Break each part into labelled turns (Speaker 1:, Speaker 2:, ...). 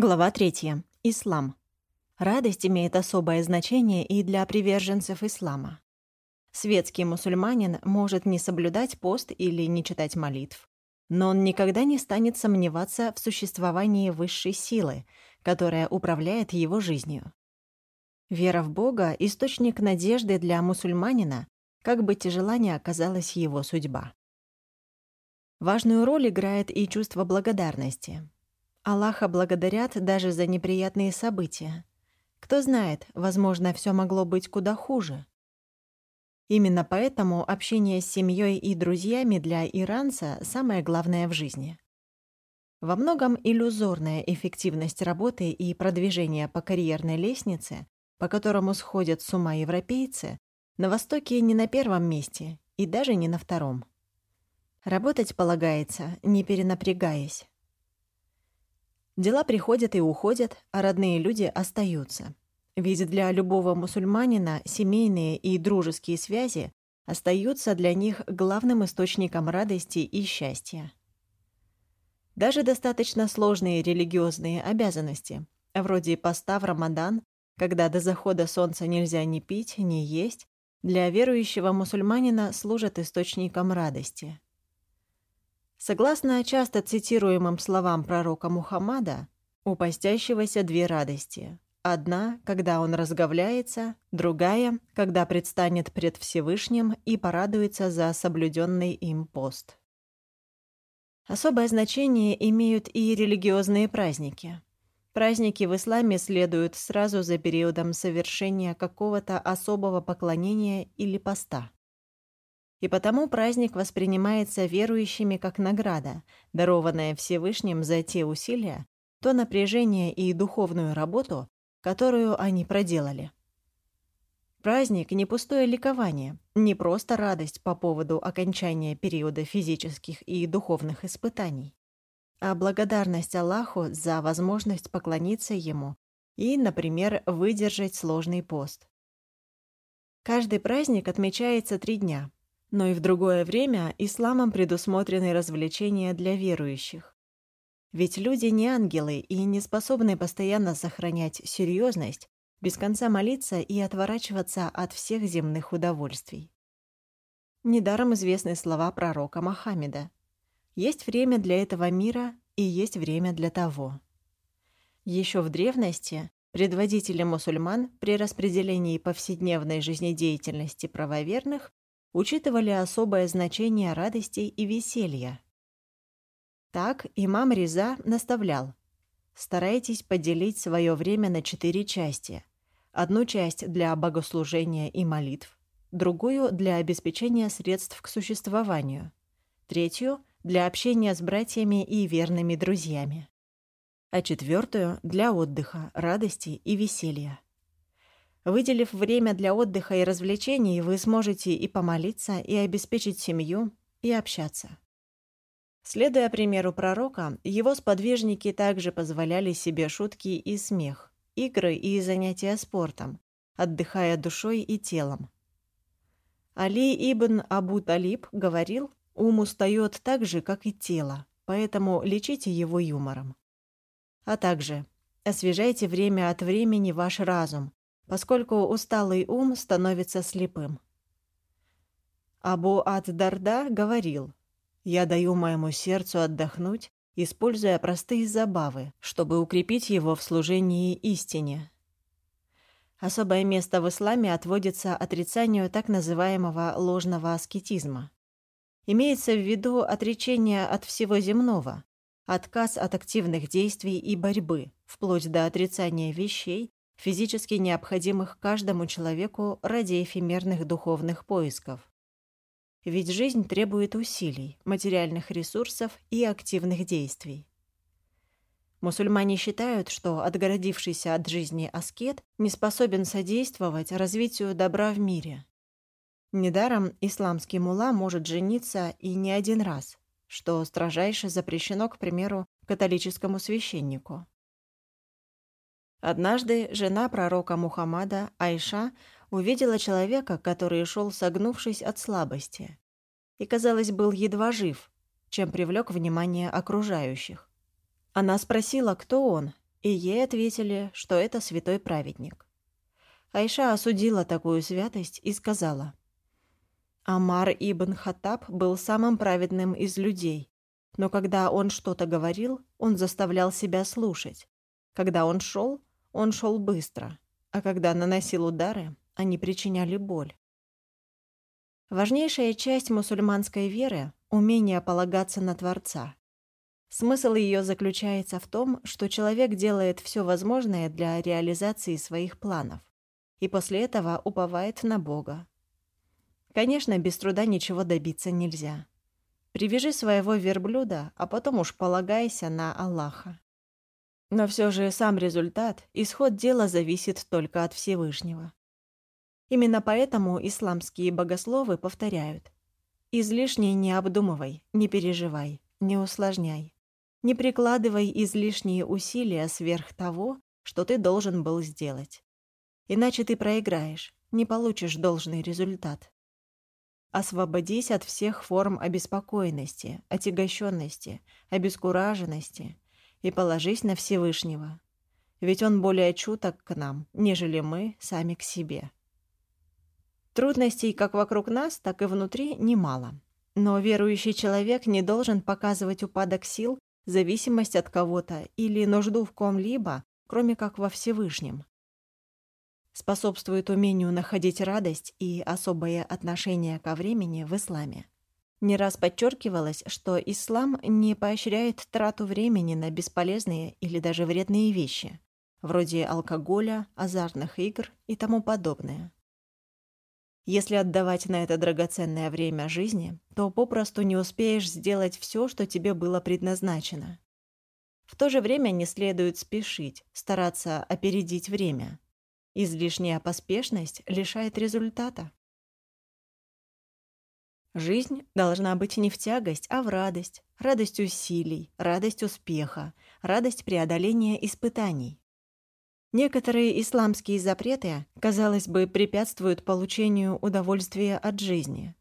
Speaker 1: Глава 3. Ислам. Радость имеет особое значение и для приверженцев ислама. Светский мусульманин может не соблюдать пост или не читать молитв, но он никогда не станет сомневаться в существовании высшей силы, которая управляет его жизнью. Вера в Бога — источник надежды для мусульманина, как бы тяжела ни оказалась его судьба. Важную роль играет и чувство благодарности — Аллаха благодарят даже за неприятные события. Кто знает, возможно, все могло быть куда хуже. Именно поэтому общение с семьей и друзьями для иранца самое главное в жизни. Во многом иллюзорная эффективность работы и продвижение по карьерной лестнице, по которому сходят с ума европейцы, на Востоке не на первом месте и даже не на втором. Работать полагается, не перенапрягаясь. Дела приходят и уходят, а родные люди остаются. Ведь для любого мусульманина семейные и дружеские связи остаются для них главным источником радости и счастья. Даже достаточно сложные религиозные обязанности, вроде поста в Рамадан, когда до захода солнца нельзя ни пить, ни есть, для верующего мусульманина служат источником радости. Согласно часто цитируемым словам пророка Мухаммада, у постящегося две радости. Одна, когда он разговляется, другая, когда предстанет пред Всевышним и порадуется за соблюденный им пост. Особое значение имеют и религиозные праздники. Праздники в исламе следуют сразу за периодом совершения какого-то особого поклонения или поста. И потому праздник воспринимается верующими как награда, дарованная Всевышним за те усилия, то напряжение и духовную работу, которую они проделали. Праздник — не пустое ликование, не просто радость по поводу окончания периода физических и духовных испытаний, а благодарность Аллаху за возможность поклониться Ему и, например, выдержать сложный пост. Каждый праздник отмечается три дня — но и в другое время исламом предусмотрены развлечения для верующих. Ведь люди не ангелы и не способны постоянно сохранять серьезность, без конца молиться и отворачиваться от всех земных удовольствий. Недаром известны слова пророка Мохаммеда. Есть время для этого мира и есть время для того. Еще в древности предводители мусульман при распределении повседневной жизнедеятельности правоверных учитывали особое значение радости и веселья. Так имам Риза наставлял «Старайтесь поделить свое время на четыре части. Одну часть для богослужения и молитв, другую для обеспечения средств к существованию, третью — для общения с братьями и верными друзьями, а четвертую — для отдыха, радости и веселья. Выделив время для отдыха и развлечений, вы сможете и помолиться, и обеспечить семью, и общаться. Следуя примеру пророка, его сподвижники также позволяли себе шутки и смех, игры и занятия спортом, отдыхая душой и телом. Али ибн Абу Талиб говорил, ум устает так же, как и тело, поэтому лечите его юмором. А также освежайте время от времени ваш разум, поскольку усталый ум становится слепым. Абу Ад-Дарда говорил, «Я даю моему сердцу отдохнуть, используя простые забавы, чтобы укрепить его в служении истине». Особое место в исламе отводится отрицанию так называемого ложного аскетизма. Имеется в виду отречение от всего земного, отказ от активных действий и борьбы, вплоть до отрицания вещей, физически необходимых каждому человеку ради эфемерных духовных поисков. Ведь жизнь требует усилий, материальных ресурсов и активных действий. Мусульмане считают, что отгородившийся от жизни аскет не способен содействовать развитию добра в мире. Недаром исламский мула может жениться и не один раз, что строжайше запрещено, к примеру, католическому священнику. Однажды жена пророка Мухаммада, Айша, увидела человека, который шел согнувшись от слабости. И, казалось, был едва жив, чем привлек внимание окружающих. Она спросила, кто он, И ей ответили, что это святой праведник. Айша осудила такую святость и сказала, «Амар ибн Хаттаб был самым праведным из людей, но когда он что-то говорил, он заставлял себя слушать. Когда он шел, он шел быстро, а когда наносил удары, они причиняли боль. Важнейшая часть мусульманской веры — умение полагаться на Творца. Смысл ее заключается в том, что человек делает все возможное для реализации своих планов и после этого уповает на Бога. Конечно, без труда ничего добиться нельзя. Привяжи своего верблюда, а потом уж полагайся на Аллаха. Но все же сам результат, исход дела зависит только от Всевышнего. Именно поэтому исламские богословы повторяют «Излишне не обдумывай, не переживай, не усложняй, не прикладывай излишние усилия сверх того, что ты должен был сделать. Иначе ты проиграешь, не получишь должный результат. Освободись от всех форм обеспокоенности, отягощенности, обескураженности и положись на Всевышнего. Ведь Он более чуток к нам, нежели мы сами к себе. Трудностей как вокруг нас, так и внутри немало. Но верующий человек не должен показывать упадок сил, зависимость от кого-то или нужду в ком-либо, кроме как во Всевышнем способствует умению находить радость и особое отношение ко времени в исламе. Не раз подчеркивалось, что ислам не поощряет трату времени на бесполезные или даже вредные вещи, вроде алкоголя, азартных игр и тому подобное. Если отдавать на это драгоценное время жизни, то попросту не успеешь сделать все, что тебе было предназначено. В то же время не следует спешить, стараться опередить время – Излишняя поспешность лишает результата. Жизнь должна быть не в тягость, а в радость. Радость усилий, радость успеха, радость преодоления испытаний. Некоторые исламские запреты, казалось бы, препятствуют получению удовольствия от жизни.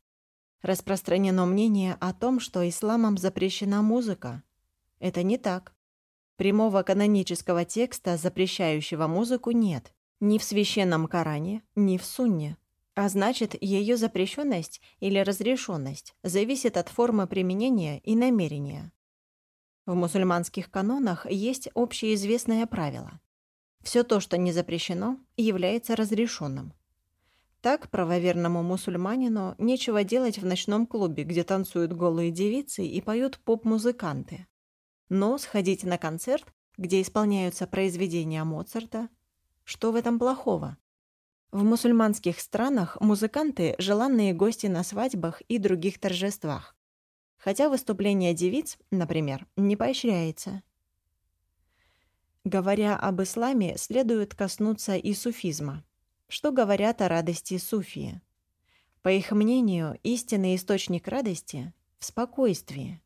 Speaker 1: Распространено мнение о том, что исламом запрещена музыка. Это не так. Прямого канонического текста, запрещающего музыку, нет. Ни в священном Коране, ни в Сунне. А значит, ее запрещенность или разрешенность зависит от формы применения и намерения. В мусульманских канонах есть общеизвестное правило. Все то, что не запрещено, является разрешенным. Так правоверному мусульманину нечего делать в ночном клубе, где танцуют голые девицы и поют поп-музыканты. Но сходить на концерт, где исполняются произведения Моцарта, что в этом плохого? В мусульманских странах музыканты – желанные гости на свадьбах и других торжествах. Хотя выступление девиц, например, не поощряется. Говоря об исламе, следует коснуться и суфизма. Что говорят о радости суфии? По их мнению, истинный источник радости – в спокойствии.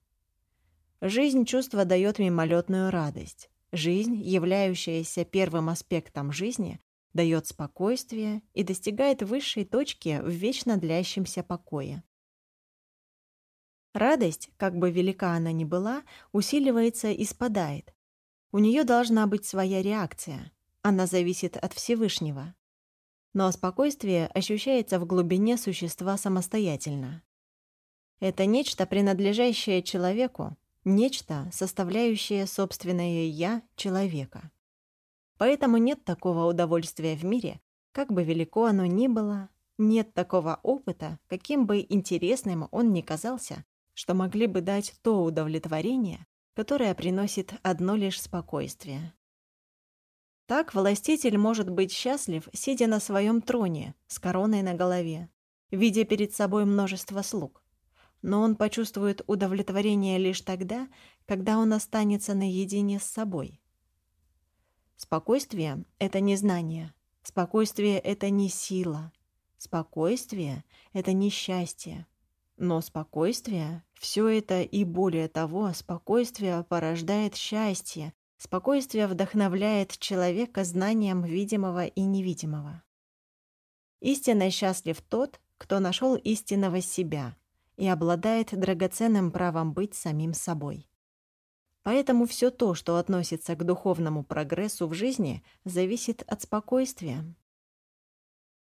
Speaker 1: Жизнь чувства дает мимолетную радость. Жизнь, являющаяся первым аспектом жизни, дает спокойствие и достигает высшей точки в вечно длящемся покое. Радость, как бы велика она ни была, усиливается и спадает. У нее должна быть своя реакция. Она зависит от Всевышнего. Но спокойствие ощущается в глубине существа самостоятельно. Это нечто, принадлежащее человеку, Нечто, составляющее собственное «я» человека. Поэтому нет такого удовольствия в мире, как бы велико оно ни было, нет такого опыта, каким бы интересным он ни казался, что могли бы дать то удовлетворение, которое приносит одно лишь спокойствие. Так властитель может быть счастлив, сидя на своем троне, с короной на голове, видя перед собой множество слуг но он почувствует удовлетворение лишь тогда, когда он останется наедине с собой. Спокойствие — это не знание. Спокойствие — это не сила. Спокойствие — это не счастье. Но спокойствие — все это и более того, спокойствие порождает счастье, спокойствие вдохновляет человека знанием видимого и невидимого. Истинно счастлив тот, кто нашел истинного себя — и обладает драгоценным правом быть самим собой. Поэтому все то, что относится к духовному прогрессу в жизни, зависит от спокойствия.